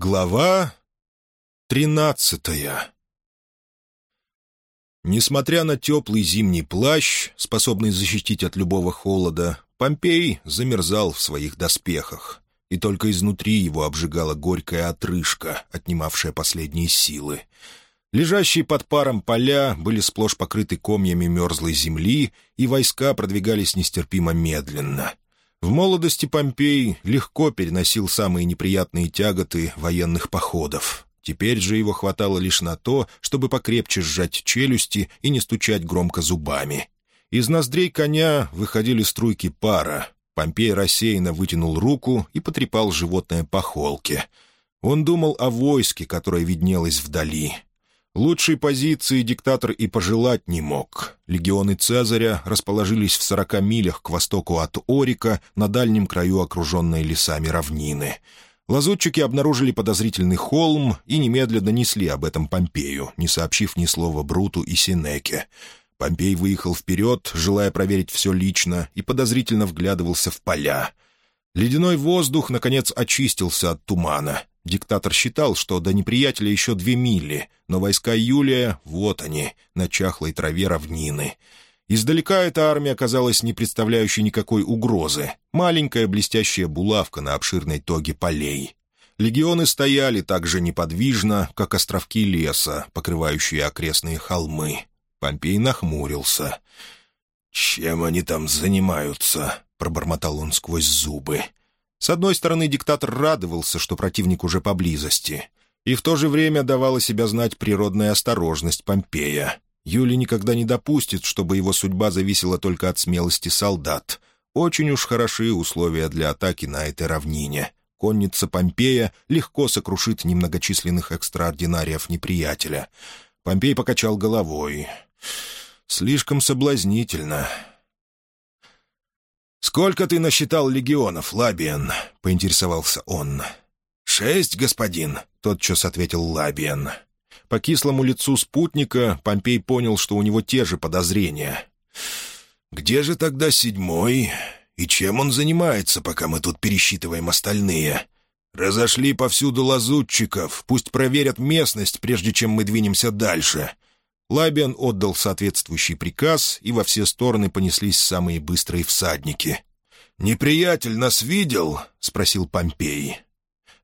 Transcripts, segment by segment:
Глава тринадцатая Несмотря на теплый зимний плащ, способный защитить от любого холода, Помпей замерзал в своих доспехах, и только изнутри его обжигала горькая отрыжка, отнимавшая последние силы. Лежащие под паром поля были сплошь покрыты комьями мерзлой земли, и войска продвигались нестерпимо медленно — в молодости Помпей легко переносил самые неприятные тяготы военных походов. Теперь же его хватало лишь на то, чтобы покрепче сжать челюсти и не стучать громко зубами. Из ноздрей коня выходили струйки пара. Помпей рассеянно вытянул руку и потрепал животное по холке. Он думал о войске, которое виднелось вдали — Лучшей позиции диктатор и пожелать не мог. Легионы Цезаря расположились в сорока милях к востоку от Орика, на дальнем краю окруженной лесами равнины. Лазутчики обнаружили подозрительный холм и немедленно несли об этом Помпею, не сообщив ни слова Бруту и Синеке. Помпей выехал вперед, желая проверить все лично, и подозрительно вглядывался в поля. Ледяной воздух, наконец, очистился от тумана. Диктатор считал, что до неприятеля еще две мили, но войска Юлия — вот они, на чахлой траве равнины. Издалека эта армия оказалась не представляющей никакой угрозы. Маленькая блестящая булавка на обширной тоге полей. Легионы стояли так же неподвижно, как островки леса, покрывающие окрестные холмы. Помпей нахмурился. «Чем они там занимаются?» — пробормотал он сквозь зубы. С одной стороны, диктатор радовался, что противник уже поблизости, и в то же время давала себя знать природная осторожность Помпея. Юли никогда не допустит, чтобы его судьба зависела только от смелости солдат. Очень уж хороши условия для атаки на этой равнине. Конница Помпея легко сокрушит немногочисленных экстраординариев неприятеля. Помпей покачал головой. «Слишком соблазнительно. «Сколько ты насчитал легионов, Лабиен?» — поинтересовался он. «Шесть, господин», — тотчас ответил Лабиен. По кислому лицу спутника Помпей понял, что у него те же подозрения. «Где же тогда седьмой? И чем он занимается, пока мы тут пересчитываем остальные?» «Разошли повсюду лазутчиков. Пусть проверят местность, прежде чем мы двинемся дальше. Лабиан отдал соответствующий приказ, и во все стороны понеслись самые быстрые всадники. «Неприятель нас видел?» — спросил Помпей.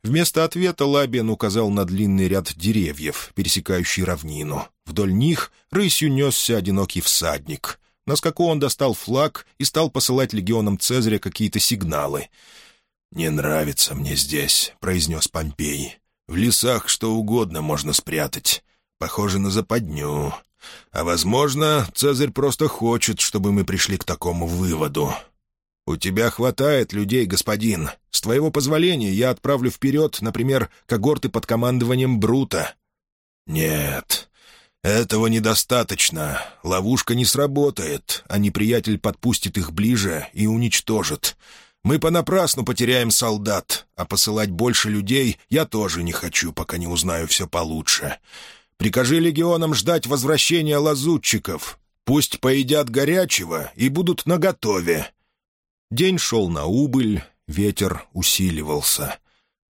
Вместо ответа Лабиан указал на длинный ряд деревьев, пересекающий равнину. Вдоль них рысью несся одинокий всадник. На скаку он достал флаг и стал посылать легионам Цезаря какие-то сигналы. «Не нравится мне здесь», — произнес Помпей. «В лесах что угодно можно спрятать. Похоже на западню. А, возможно, Цезарь просто хочет, чтобы мы пришли к такому выводу. «У тебя хватает людей, господин. С твоего позволения я отправлю вперед, например, когорты под командованием Брута». «Нет, этого недостаточно. Ловушка не сработает, а неприятель подпустит их ближе и уничтожит. Мы понапрасну потеряем солдат, а посылать больше людей я тоже не хочу, пока не узнаю все получше. Прикажи легионам ждать возвращения лазутчиков. Пусть поедят горячего и будут наготове». День шел на убыль, ветер усиливался.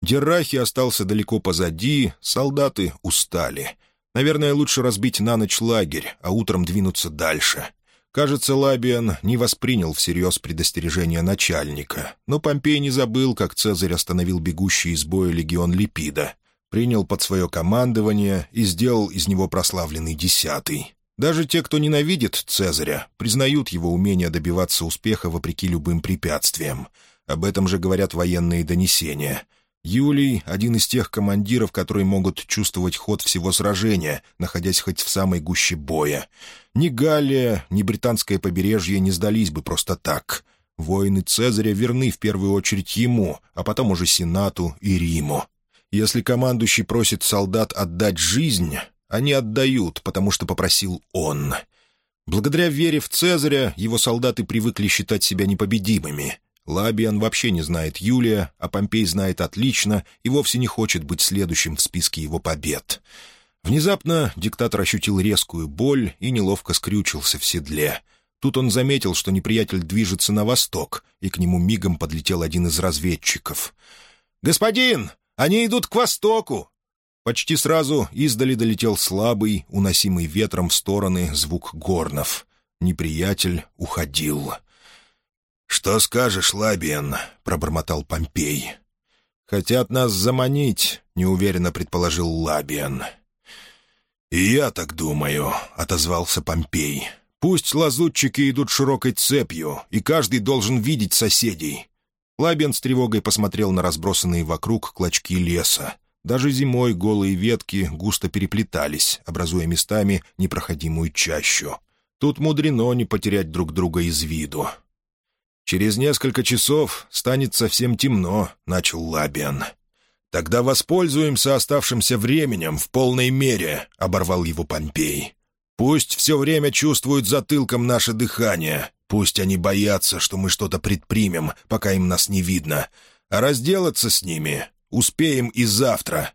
Деррахи остался далеко позади, солдаты устали. Наверное, лучше разбить на ночь лагерь, а утром двинуться дальше. Кажется, Лабиан не воспринял всерьез предостережение начальника, но Помпей не забыл, как Цезарь остановил бегущий из боя легион Липида принял под свое командование и сделал из него прославленный десятый. Даже те, кто ненавидит Цезаря, признают его умение добиваться успеха вопреки любым препятствиям. Об этом же говорят военные донесения. Юлий — один из тех командиров, которые могут чувствовать ход всего сражения, находясь хоть в самой гуще боя. Ни Галлия, ни британское побережье не сдались бы просто так. Воины Цезаря верны в первую очередь ему, а потом уже Сенату и Риму. Если командующий просит солдат отдать жизнь, они отдают, потому что попросил он. Благодаря вере в Цезаря его солдаты привыкли считать себя непобедимыми. Лабиан вообще не знает Юлия, а Помпей знает отлично и вовсе не хочет быть следующим в списке его побед. Внезапно диктатор ощутил резкую боль и неловко скрючился в седле. Тут он заметил, что неприятель движется на восток, и к нему мигом подлетел один из разведчиков. «Господин, Они идут к востоку!» Почти сразу издали долетел слабый, уносимый ветром в стороны звук горнов. Неприятель уходил. «Что скажешь, Лабиен?» — пробормотал Помпей. «Хотят нас заманить», — неуверенно предположил Лабиен. «И я так думаю», — отозвался Помпей. «Пусть лазутчики идут широкой цепью, и каждый должен видеть соседей». Лабиен с тревогой посмотрел на разбросанные вокруг клочки леса. Даже зимой голые ветки густо переплетались, образуя местами непроходимую чащу. Тут мудрено не потерять друг друга из виду. «Через несколько часов станет совсем темно», — начал Лабиан. «Тогда воспользуемся оставшимся временем в полной мере», — оборвал его Помпей. «Пусть все время чувствуют затылком наше дыхание. Пусть они боятся, что мы что-то предпримем, пока им нас не видно. А разделаться с ними Успеем и завтра».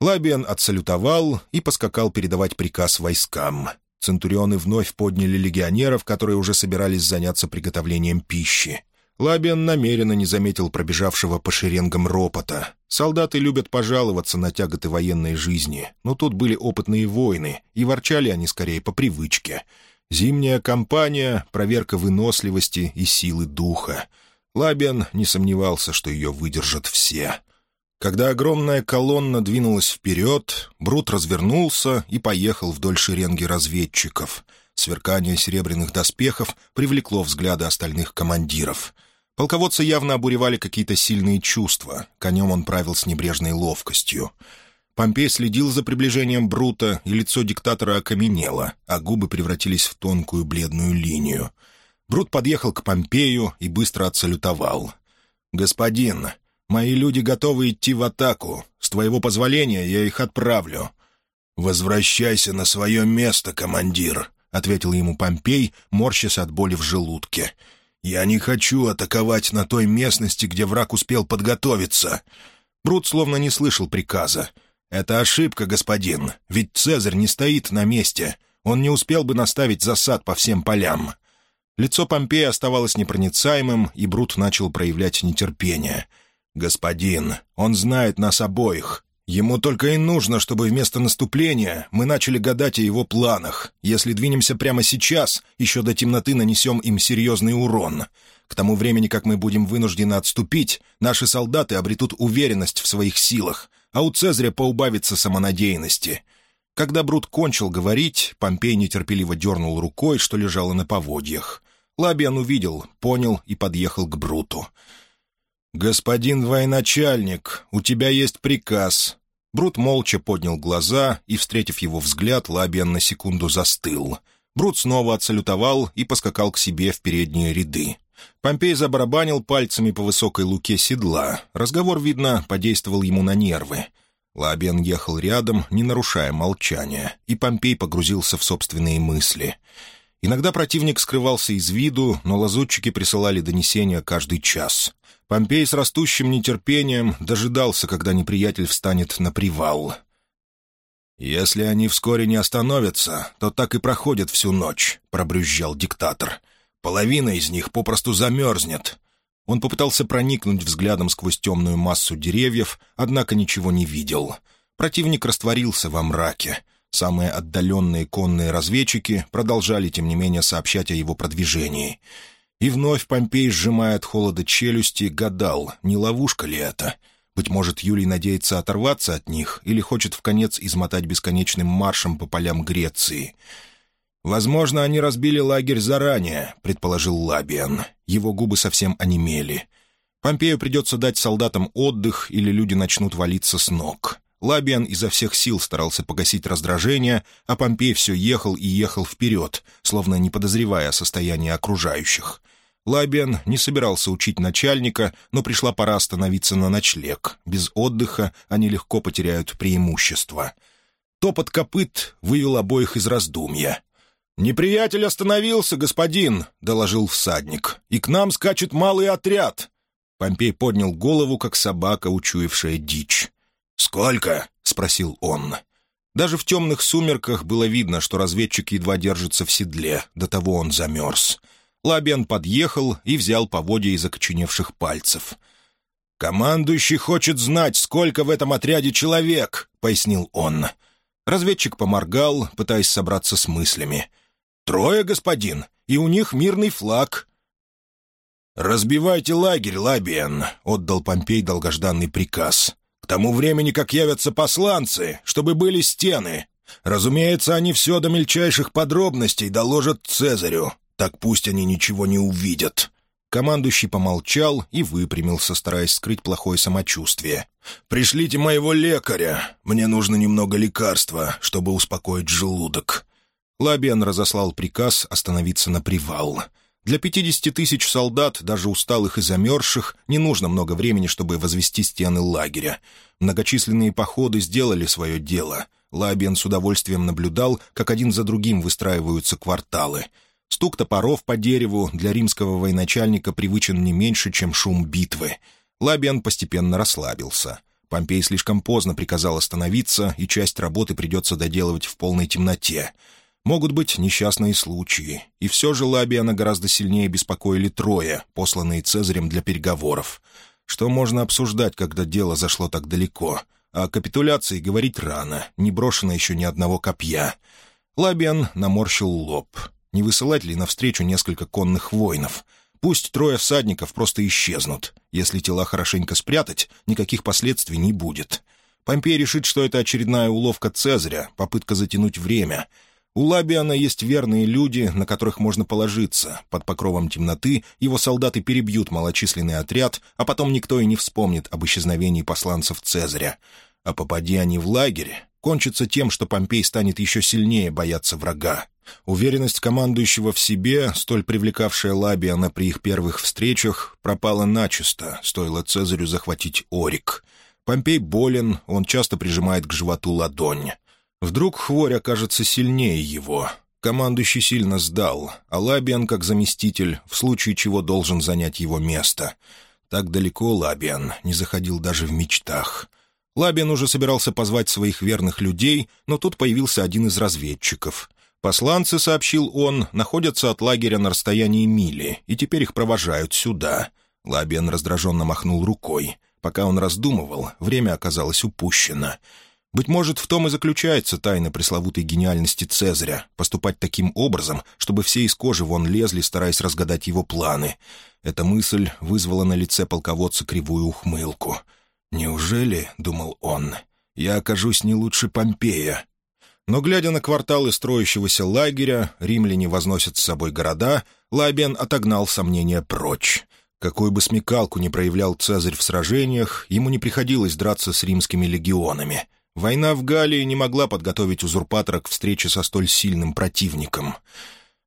Лабиан отсалютовал и поскакал передавать приказ войскам. Центурионы вновь подняли легионеров, которые уже собирались заняться приготовлением пищи. Лабиан намеренно не заметил пробежавшего по шеренгам ропота. Солдаты любят пожаловаться на тяготы военной жизни, но тут были опытные воины, и ворчали они скорее по привычке. Зимняя кампания — проверка выносливости и силы духа. Лабиан не сомневался, что ее выдержат все — когда огромная колонна двинулась вперед, Брут развернулся и поехал вдоль шеренги разведчиков. Сверкание серебряных доспехов привлекло взгляды остальных командиров. Полководцы явно обуревали какие-то сильные чувства. Конем он правил с небрежной ловкостью. Помпей следил за приближением Брута, и лицо диктатора окаменело, а губы превратились в тонкую бледную линию. Брут подъехал к Помпею и быстро отсалютовал. «Господин, Мои люди готовы идти в атаку. С твоего позволения я их отправлю». «Возвращайся на свое место, командир», — ответил ему Помпей, морщась от боли в желудке. «Я не хочу атаковать на той местности, где враг успел подготовиться». Брут словно не слышал приказа. «Это ошибка, господин, ведь Цезарь не стоит на месте. Он не успел бы наставить засад по всем полям». Лицо Помпея оставалось непроницаемым, и Брут начал проявлять нетерпение — «Господин, он знает нас обоих. Ему только и нужно, чтобы вместо наступления мы начали гадать о его планах. Если двинемся прямо сейчас, еще до темноты нанесем им серьезный урон. К тому времени, как мы будем вынуждены отступить, наши солдаты обретут уверенность в своих силах, а у Цезаря поубавится самонадеянности». Когда Брут кончил говорить, Помпей нетерпеливо дернул рукой, что лежало на поводьях. Лабиан увидел, понял и подъехал к Бруту. «Господин военачальник, у тебя есть приказ». Брут молча поднял глаза, и, встретив его взгляд, Лабиан на секунду застыл. Брут снова отсалютовал и поскакал к себе в передние ряды. Помпей забарабанил пальцами по высокой луке седла. Разговор, видно, подействовал ему на нервы. Лабиан ехал рядом, не нарушая молчания, и Помпей погрузился в собственные мысли. Иногда противник скрывался из виду, но лазутчики присылали донесения каждый час. Помпей с растущим нетерпением дожидался, когда неприятель встанет на привал. «Если они вскоре не остановятся, то так и проходят всю ночь», — пробрюзжал диктатор. «Половина из них попросту замерзнет». Он попытался проникнуть взглядом сквозь темную массу деревьев, однако ничего не видел. Противник растворился во мраке. Самые отдаленные конные разведчики продолжали, тем не менее, сообщать о его продвижении — и вновь Помпей, сжимая от холода челюсти, гадал, не ловушка ли это. Быть может, Юлий надеется оторваться от них или хочет в конец измотать бесконечным маршем по полям Греции. «Возможно, они разбили лагерь заранее», — предположил Лабиан. Его губы совсем онемели. Помпею придется дать солдатам отдых, или люди начнут валиться с ног. Лабиан изо всех сил старался погасить раздражение, а Помпей все ехал и ехал вперед, словно не подозревая о состоянии окружающих. Лабиан не собирался учить начальника, но пришла пора остановиться на ночлег. Без отдыха они легко потеряют преимущество. Топот копыт вывел обоих из раздумья. «Неприятель остановился, господин», — доложил всадник, — «и к нам скачет малый отряд». Помпей поднял голову, как собака, учуявшая дичь. «Сколько?» — спросил он. Даже в темных сумерках было видно, что разведчик едва держится в седле, до того он замерз. Лабиан подъехал и взял поводья из окоченевших пальцев. «Командующий хочет знать, сколько в этом отряде человек», — пояснил он. Разведчик поморгал, пытаясь собраться с мыслями. «Трое, господин, и у них мирный флаг». «Разбивайте лагерь, Лабиен», — отдал Помпей долгожданный приказ. «К тому времени, как явятся посланцы, чтобы были стены. Разумеется, они все до мельчайших подробностей доложат Цезарю. Так пусть они ничего не увидят. Командующий помолчал и выпрямился, стараясь скрыть плохое самочувствие. «Пришлите моего лекаря. Мне нужно немного лекарства, чтобы успокоить желудок». Лабиан разослал приказ остановиться на привал. Для пятидесяти тысяч солдат, даже усталых и замерзших, не нужно много времени, чтобы возвести стены лагеря. Многочисленные походы сделали свое дело. Лабиан с удовольствием наблюдал, как один за другим выстраиваются кварталы — Стук топоров по дереву для римского военачальника привычен не меньше, чем шум битвы. Лабиан постепенно расслабился. Помпей слишком поздно приказал остановиться, и часть работы придется доделывать в полной темноте. Могут быть несчастные случаи. И все же Лабиана гораздо сильнее беспокоили трое, посланные Цезарем для переговоров. Что можно обсуждать, когда дело зашло так далеко? О капитуляции говорить рано, не брошено еще ни одного копья. Лабиан наморщил лоб. Не высылать ли навстречу несколько конных воинов? Пусть трое всадников просто исчезнут. Если тела хорошенько спрятать, никаких последствий не будет. Помпей решит, что это очередная уловка Цезаря, попытка затянуть время. У Лабиана есть верные люди, на которых можно положиться. Под покровом темноты его солдаты перебьют малочисленный отряд, а потом никто и не вспомнит об исчезновении посланцев Цезаря. А попади они в лагерь, кончится тем, что Помпей станет еще сильнее бояться врага. Уверенность командующего в себе, столь привлекавшая Лабиана при их первых встречах, пропала начисто, стоило Цезарю захватить Орик. Помпей болен, он часто прижимает к животу ладонь. Вдруг хворь окажется сильнее его. Командующий сильно сдал, а Лабиан, как заместитель, в случае чего должен занять его место. Так далеко Лабиан не заходил даже в мечтах. Лабиан уже собирался позвать своих верных людей, но тут появился один из разведчиков — Посланцы, сообщил он, находятся от лагеря на расстоянии мили, и теперь их провожают сюда. Лабиан раздраженно махнул рукой. Пока он раздумывал, время оказалось упущено. Быть может, в том и заключается тайна пресловутой гениальности Цезаря — поступать таким образом, чтобы все из кожи вон лезли, стараясь разгадать его планы. Эта мысль вызвала на лице полководца кривую ухмылку. «Неужели, — думал он, — я окажусь не лучше Помпея, но, глядя на кварталы строящегося лагеря, римляне возносят с собой города, Лабиан отогнал сомнения прочь. Какой бы смекалку ни проявлял Цезарь в сражениях, ему не приходилось драться с римскими легионами. Война в Галлии не могла подготовить узурпатора к встрече со столь сильным противником.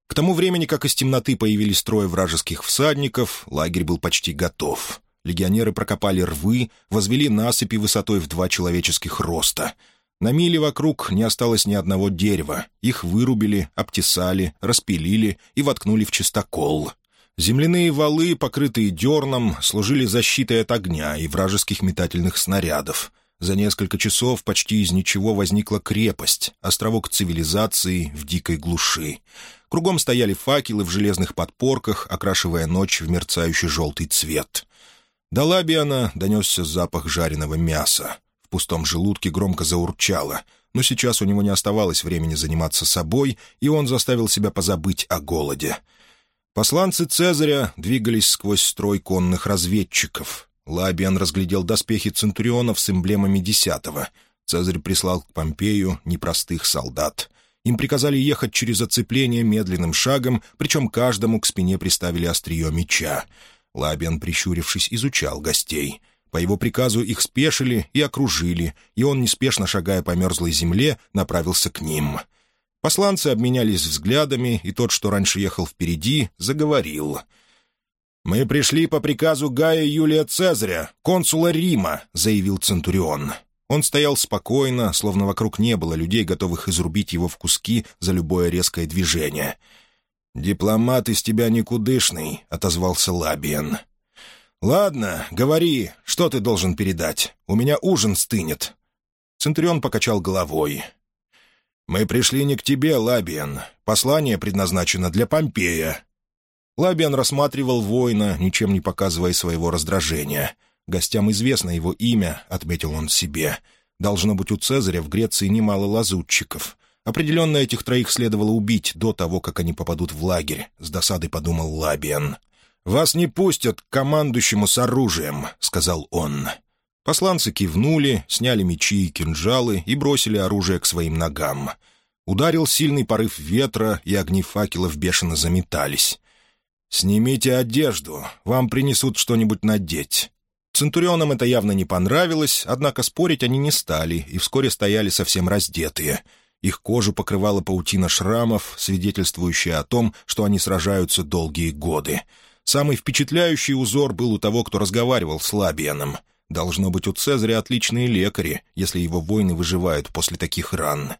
К тому времени, как из темноты появились трое вражеских всадников, лагерь был почти готов. Легионеры прокопали рвы, возвели насыпи высотой в два человеческих роста — на миле вокруг не осталось ни одного дерева. Их вырубили, обтесали, распилили и воткнули в чистокол. Земляные валы, покрытые дерном, служили защитой от огня и вражеских метательных снарядов. За несколько часов почти из ничего возникла крепость, островок цивилизации в дикой глуши. Кругом стояли факелы в железных подпорках, окрашивая ночь в мерцающий желтый цвет. До Лабиана донесся запах жареного мяса. В пустом желудке громко заурчало, но сейчас у него не оставалось времени заниматься собой, и он заставил себя позабыть о голоде. Посланцы Цезаря двигались сквозь строй конных разведчиков. Лабиан разглядел доспехи центурионов с эмблемами десятого. Цезарь прислал к Помпею непростых солдат. Им приказали ехать через оцепление медленным шагом, причем каждому к спине приставили острие меча. Лабиан, прищурившись, изучал гостей — по его приказу их спешили и окружили, и он, неспешно шагая по мерзлой земле, направился к ним. Посланцы обменялись взглядами, и тот, что раньше ехал впереди, заговорил. «Мы пришли по приказу Гая Юлия Цезаря, консула Рима», — заявил Центурион. Он стоял спокойно, словно вокруг не было людей, готовых изрубить его в куски за любое резкое движение. «Дипломат из тебя никудышный», — отозвался Лабиен. «Ладно, говори, что ты должен передать? У меня ужин стынет». Центурион покачал головой. «Мы пришли не к тебе, Лабиан. Послание предназначено для Помпея». Лабиан рассматривал воина, ничем не показывая своего раздражения. Гостям известно его имя, — отметил он себе. Должно быть, у Цезаря в Греции немало лазутчиков. Определенно этих троих следовало убить до того, как они попадут в лагерь, — с досадой подумал Лабиан. «Вас не пустят к командующему с оружием», — сказал он. Посланцы кивнули, сняли мечи и кинжалы и бросили оружие к своим ногам. Ударил сильный порыв ветра, и огни факелов бешено заметались. «Снимите одежду, вам принесут что-нибудь надеть». Центурионам это явно не понравилось, однако спорить они не стали и вскоре стояли совсем раздетые. Их кожу покрывала паутина шрамов, свидетельствующая о том, что они сражаются долгие годы. Самый впечатляющий узор был у того, кто разговаривал с Лабианом. Должно быть, у Цезаря отличные лекари, если его воины выживают после таких ран.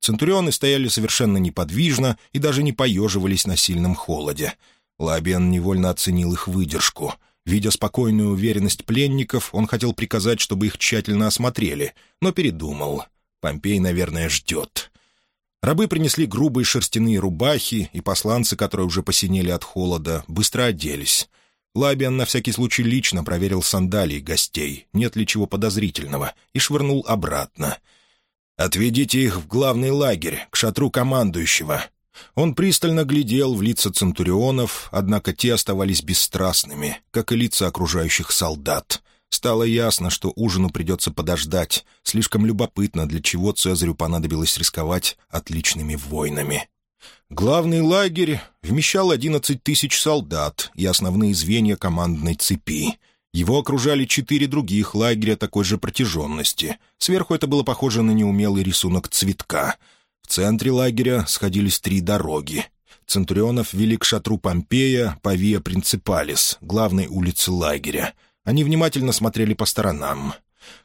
Центурионы стояли совершенно неподвижно и даже не поеживались на сильном холоде. Лабиан невольно оценил их выдержку. Видя спокойную уверенность пленников, он хотел приказать, чтобы их тщательно осмотрели, но передумал. Помпей, наверное, ждет. Рабы принесли грубые шерстяные рубахи, и посланцы, которые уже посинели от холода, быстро оделись. Лабиан на всякий случай лично проверил сандалии гостей, нет ли чего подозрительного, и швырнул обратно. «Отведите их в главный лагерь, к шатру командующего». Он пристально глядел в лица центурионов, однако те оставались бесстрастными, как и лица окружающих солдат. Стало ясно, что ужину придется подождать. Слишком любопытно, для чего Цезарю понадобилось рисковать отличными войнами. Главный лагерь вмещал 11 тысяч солдат и основные звенья командной цепи. Его окружали четыре других лагеря такой же протяженности. Сверху это было похоже на неумелый рисунок цветка. В центре лагеря сходились три дороги. Центурионов вели к шатру Помпея по Виа Принципалис, главной улице лагеря — они внимательно смотрели по сторонам.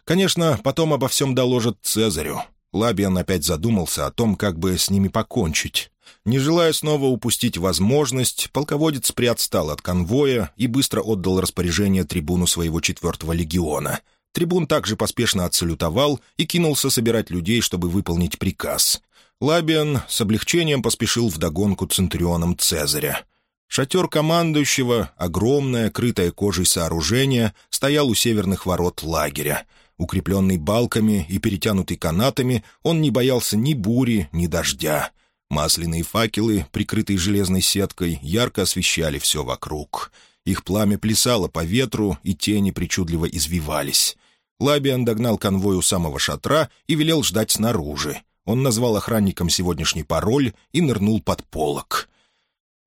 Конечно, потом обо всем доложат Цезарю. Лабиан опять задумался о том, как бы с ними покончить. Не желая снова упустить возможность, полководец приотстал от конвоя и быстро отдал распоряжение трибуну своего четвертого легиона. Трибун также поспешно отсалютовал и кинулся собирать людей, чтобы выполнить приказ. Лабиан с облегчением поспешил вдогонку центурионам Цезаря. Шатер командующего, огромное, крытое кожей сооружение, стоял у северных ворот лагеря. Укрепленный балками и перетянутый канатами, он не боялся ни бури, ни дождя. Масляные факелы, прикрытые железной сеткой, ярко освещали все вокруг. Их пламя плясало по ветру, и тени причудливо извивались. Лабиан догнал конвой у самого шатра и велел ждать снаружи. Он назвал охранникам сегодняшний пароль и нырнул под полок.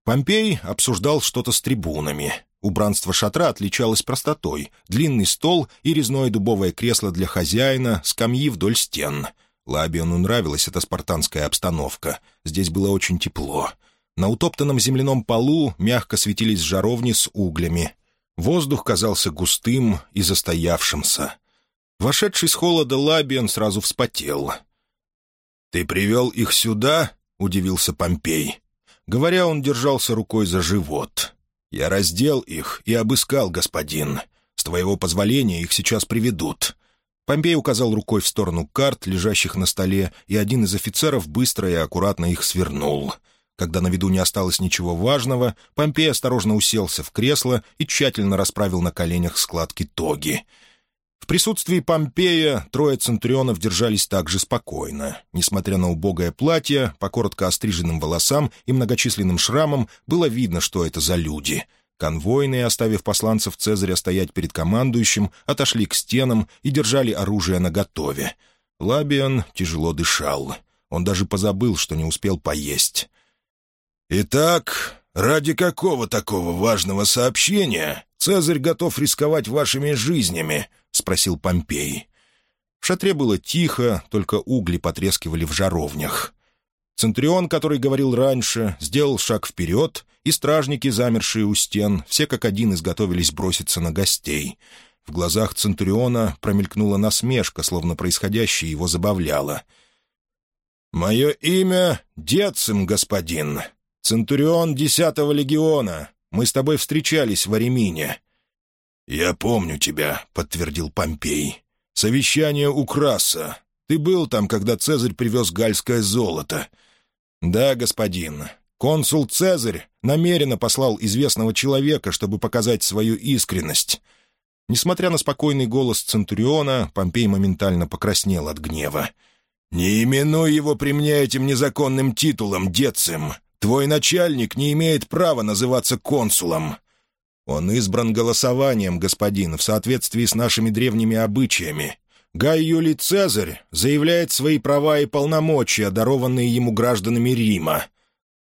Помпей обсуждал что-то с трибунами. Убранство шатра отличалось простотой. Длинный стол и резное дубовое кресло для хозяина, скамьи вдоль стен. Лабиону нравилась эта спартанская обстановка. Здесь было очень тепло. На утоптанном земляном полу мягко светились жаровни с углями. Воздух казался густым и застоявшимся. Вошедший с холода Лабион сразу вспотел. «Ты привел их сюда?» — удивился Помпей. Говоря, он держался рукой за живот. «Я раздел их и обыскал, господин. С твоего позволения их сейчас приведут». Помпей указал рукой в сторону карт, лежащих на столе, и один из офицеров быстро и аккуратно их свернул. Когда на виду не осталось ничего важного, Помпей осторожно уселся в кресло и тщательно расправил на коленях складки тоги — в присутствии Помпея трое центурионов держались также спокойно. Несмотря на убогое платье, по коротко остриженным волосам и многочисленным шрамам, было видно, что это за люди. Конвойные, оставив посланцев Цезаря стоять перед командующим, отошли к стенам и держали оружие наготове. Лабиан тяжело дышал. Он даже позабыл, что не успел поесть. «Итак, ради какого такого важного сообщения Цезарь готов рисковать вашими жизнями?» — спросил Помпей. В шатре было тихо, только угли потрескивали в жаровнях. Центурион, который говорил раньше, сделал шаг вперед, и стражники, замершие у стен, все как один изготовились броситься на гостей. В глазах Центуриона промелькнула насмешка, словно происходящее его забавляло. «Мое имя — Децим, господин. Центурион десятого легиона. Мы с тобой встречались в Аремине. «Я помню тебя», — подтвердил Помпей. «Совещание у Краса. Ты был там, когда Цезарь привез гальское золото». «Да, господин. Консул Цезарь намеренно послал известного человека, чтобы показать свою искренность». Несмотря на спокойный голос Центуриона, Помпей моментально покраснел от гнева. «Не именуй его при мне этим незаконным титулом, Децим. Твой начальник не имеет права называться консулом». «Он избран голосованием, господин, в соответствии с нашими древними обычаями. Гай Юлий Цезарь заявляет свои права и полномочия, дарованные ему гражданами Рима».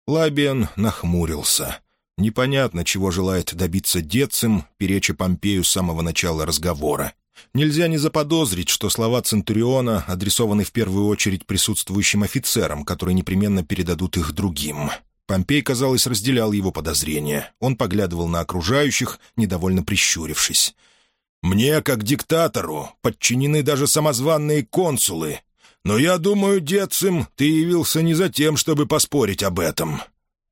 Лабиан нахмурился. Непонятно, чего желает добиться Децим, переча Помпею с самого начала разговора. Нельзя не заподозрить, что слова Центуриона адресованы в первую очередь присутствующим офицерам, которые непременно передадут их другим. Помпей, казалось, разделял его подозрения. Он поглядывал на окружающих, недовольно прищурившись. «Мне, как диктатору, подчинены даже самозванные консулы. Но я думаю, Децим, ты явился не за тем, чтобы поспорить об этом».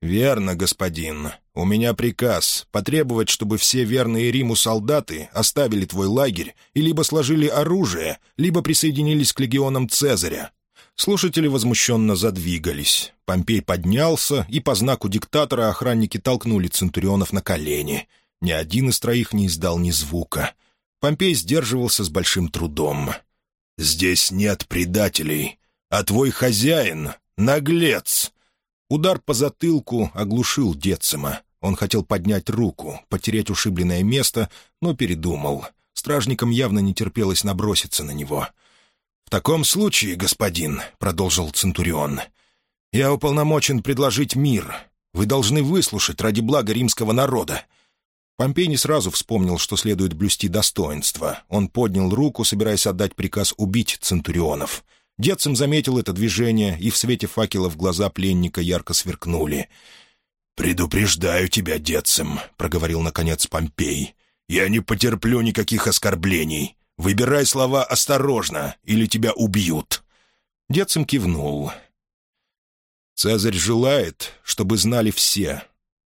«Верно, господин. У меня приказ потребовать, чтобы все верные Риму солдаты оставили твой лагерь и либо сложили оружие, либо присоединились к легионам Цезаря». Слушатели возмущенно задвигались. Помпей поднялся, и по знаку диктатора охранники толкнули Центурионов на колени. Ни один из троих не издал ни звука. Помпей сдерживался с большим трудом. «Здесь нет предателей, а твой хозяин — наглец!» Удар по затылку оглушил Децема. Он хотел поднять руку, потереть ушибленное место, но передумал. Стражникам явно не терпелось наброситься на него. «В таком случае, господин», — продолжил Центурион, — «я уполномочен предложить мир. Вы должны выслушать ради блага римского народа». Помпей не сразу вспомнил, что следует блюсти достоинство. Он поднял руку, собираясь отдать приказ убить Центурионов — Дедцем заметил это движение, и в свете факелов глаза пленника ярко сверкнули. «Предупреждаю тебя, Дедцем», — проговорил наконец Помпей. «Я не потерплю никаких оскорблений. Выбирай слова осторожно, или тебя убьют». Дедцем кивнул. «Цезарь желает, чтобы знали все.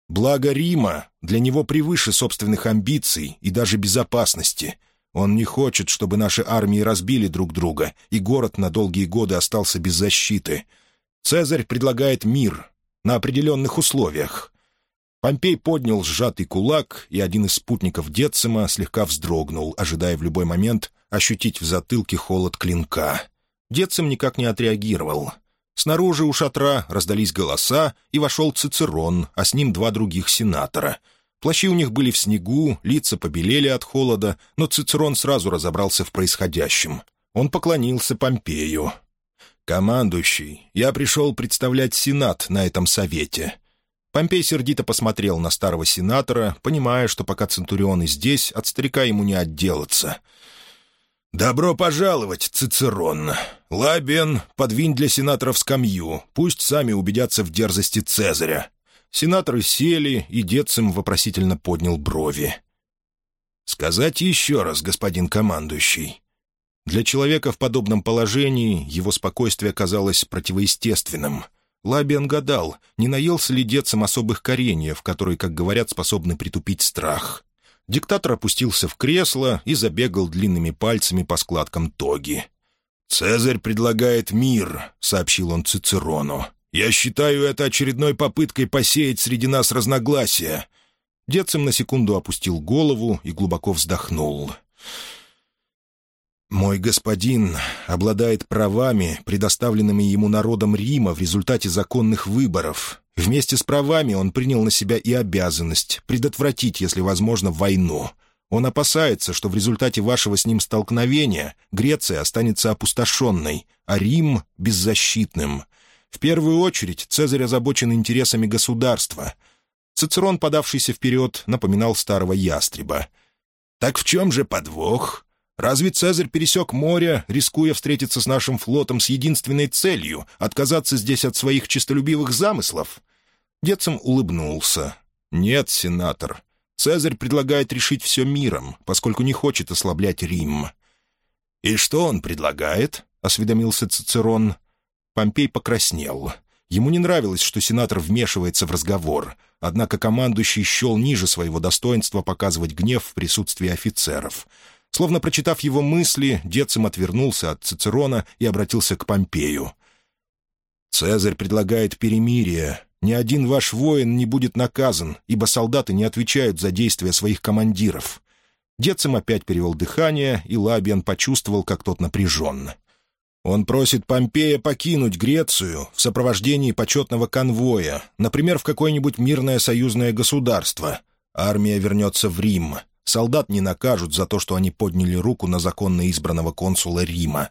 Благо Рима для него превыше собственных амбиций и даже безопасности». Он не хочет, чтобы наши армии разбили друг друга, и город на долгие годы остался без защиты. Цезарь предлагает мир на определенных условиях. Помпей поднял сжатый кулак, и один из спутников Децима слегка вздрогнул, ожидая в любой момент ощутить в затылке холод клинка. Децим никак не отреагировал. Снаружи у шатра раздались голоса, и вошел Цицерон, а с ним два других сенатора — Плащи у них были в снегу, лица побелели от холода, но Цицерон сразу разобрался в происходящем. Он поклонился Помпею. «Командующий, я пришел представлять Сенат на этом совете». Помпей сердито посмотрел на старого сенатора, понимая, что пока Центурион и здесь, от старика ему не отделаться. «Добро пожаловать, Цицерон! Лабен, подвинь для сенаторов скамью, пусть сами убедятся в дерзости Цезаря. Сенаторы сели, и Децим вопросительно поднял брови. «Сказать еще раз, господин командующий». Для человека в подобном положении его спокойствие казалось противоестественным. Лабиан гадал, не наелся ли Децим особых кореньев, которые, как говорят, способны притупить страх. Диктатор опустился в кресло и забегал длинными пальцами по складкам тоги. «Цезарь предлагает мир», — сообщил он Цицерону. Я считаю это очередной попыткой посеять среди нас разногласия». Децим на секунду опустил голову и глубоко вздохнул. «Мой господин обладает правами, предоставленными ему народом Рима в результате законных выборов. Вместе с правами он принял на себя и обязанность предотвратить, если возможно, войну. Он опасается, что в результате вашего с ним столкновения Греция останется опустошенной, а Рим — беззащитным. В первую очередь Цезарь озабочен интересами государства. Цицерон, подавшийся вперед, напоминал старого ястреба. «Так в чем же подвох? Разве Цезарь пересек море, рискуя встретиться с нашим флотом с единственной целью — отказаться здесь от своих честолюбивых замыслов?» Децим улыбнулся. «Нет, сенатор. Цезарь предлагает решить все миром, поскольку не хочет ослаблять Рим». «И что он предлагает?» — осведомился Цицерон. Помпей покраснел. Ему не нравилось, что сенатор вмешивается в разговор, однако командующий счел ниже своего достоинства показывать гнев в присутствии офицеров. Словно прочитав его мысли, Децим отвернулся от Цицерона и обратился к Помпею. «Цезарь предлагает перемирие. Ни один ваш воин не будет наказан, ибо солдаты не отвечают за действия своих командиров. Децим опять перевел дыхание, и Лабиан почувствовал, как тот напряжен. Он просит Помпея покинуть Грецию в сопровождении почетного конвоя, например, в какое-нибудь мирное союзное государство. Армия вернется в Рим. Солдат не накажут за то, что они подняли руку на законно избранного консула Рима.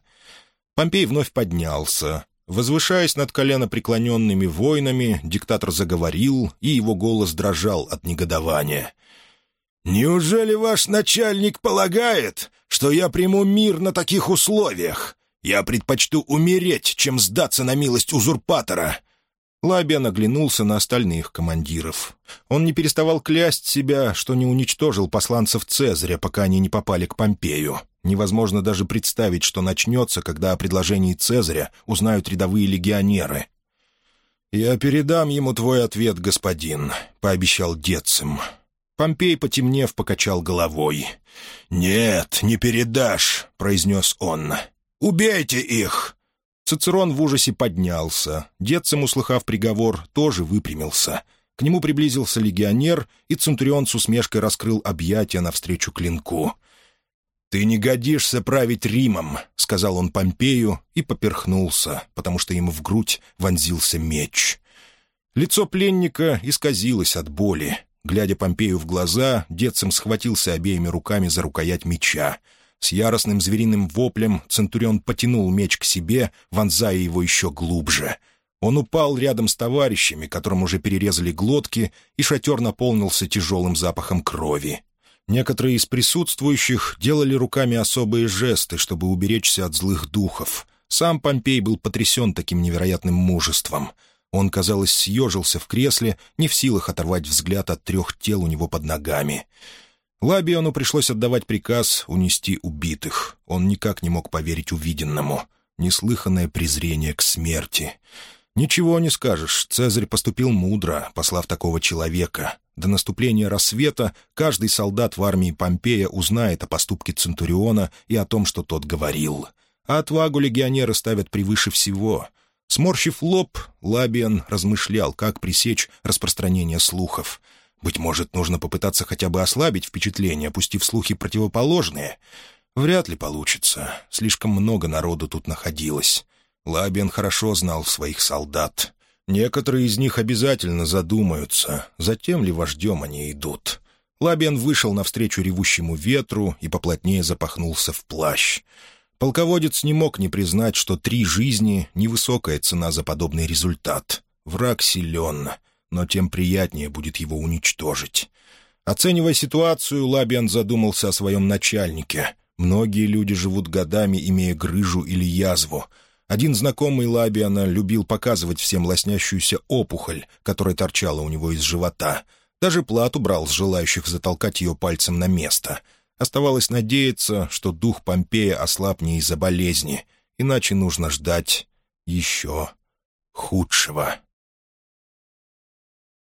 Помпей вновь поднялся. Возвышаясь над колено преклоненными воинами, диктатор заговорил, и его голос дрожал от негодования. «Неужели ваш начальник полагает, что я приму мир на таких условиях? Я предпочту умереть, чем сдаться на милость узурпатора. Лабиан оглянулся на остальных командиров. Он не переставал клясть себя, что не уничтожил посланцев Цезаря, пока они не попали к Помпею. Невозможно даже представить, что начнется, когда о предложении Цезаря узнают рядовые легионеры. «Я передам ему твой ответ, господин», — пообещал Децим. Помпей, потемнев, покачал головой. «Нет, не передашь», — произнес он. «Убейте их!» Цицерон в ужасе поднялся. Децим, услыхав приговор, тоже выпрямился. К нему приблизился легионер, и Центурион с усмешкой раскрыл объятия навстречу клинку. «Ты не годишься править Римом», — сказал он Помпею и поперхнулся, потому что ему в грудь вонзился меч. Лицо пленника исказилось от боли. Глядя Помпею в глаза, Децим схватился обеими руками за рукоять меча — с яростным звериным воплем Центурион потянул меч к себе, вонзая его еще глубже. Он упал рядом с товарищами, которым уже перерезали глотки, и шатер наполнился тяжелым запахом крови. Некоторые из присутствующих делали руками особые жесты, чтобы уберечься от злых духов. Сам Помпей был потрясен таким невероятным мужеством. Он, казалось, съежился в кресле, не в силах оторвать взгляд от трех тел у него под ногами. Лабиону пришлось отдавать приказ унести убитых. Он никак не мог поверить увиденному. Неслыханное презрение к смерти. Ничего не скажешь, Цезарь поступил мудро, послав такого человека. До наступления рассвета каждый солдат в армии Помпея узнает о поступке Центуриона и о том, что тот говорил. А отвагу легионеры ставят превыше всего. Сморщив лоб, Лабиан размышлял, как пресечь распространение слухов — быть может, нужно попытаться хотя бы ослабить впечатление, опустив слухи противоположные. Вряд ли получится. Слишком много народу тут находилось. Лабиан хорошо знал своих солдат. Некоторые из них обязательно задумаются, затем ли вождем они идут. Лабиан вышел навстречу ревущему ветру и поплотнее запахнулся в плащ. Полководец не мог не признать, что три жизни — невысокая цена за подобный результат. Враг силен — но тем приятнее будет его уничтожить. Оценивая ситуацию, Лабиан задумался о своем начальнике. Многие люди живут годами, имея грыжу или язву. Один знакомый Лабиана любил показывать всем лоснящуюся опухоль, которая торчала у него из живота. Даже плату брал с желающих затолкать ее пальцем на место. Оставалось надеяться, что дух Помпея ослаб не из-за болезни, иначе нужно ждать еще худшего.